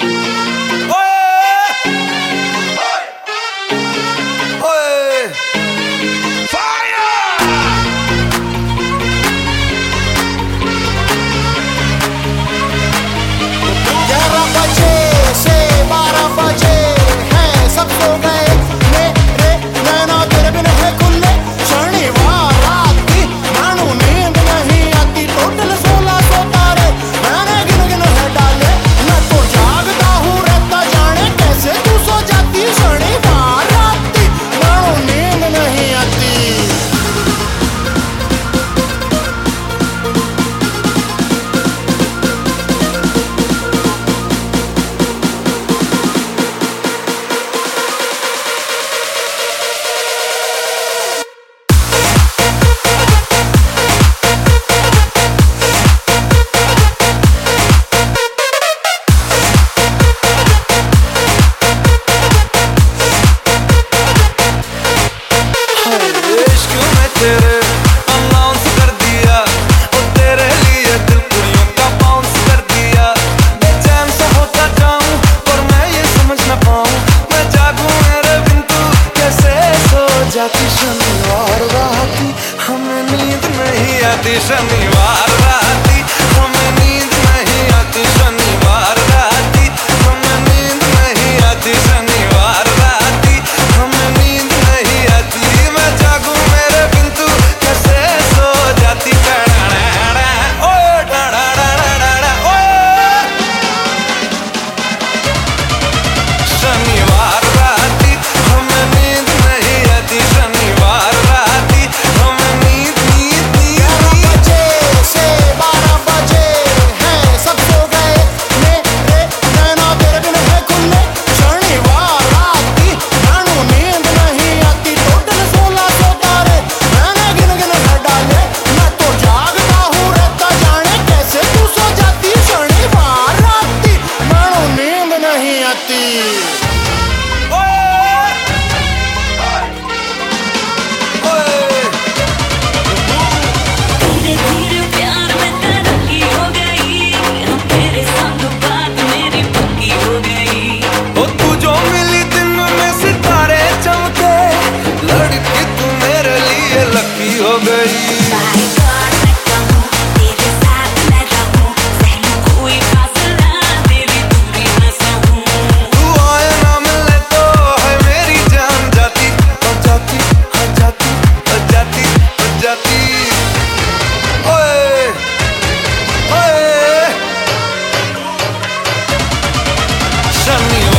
जाती sen mi var? amigos.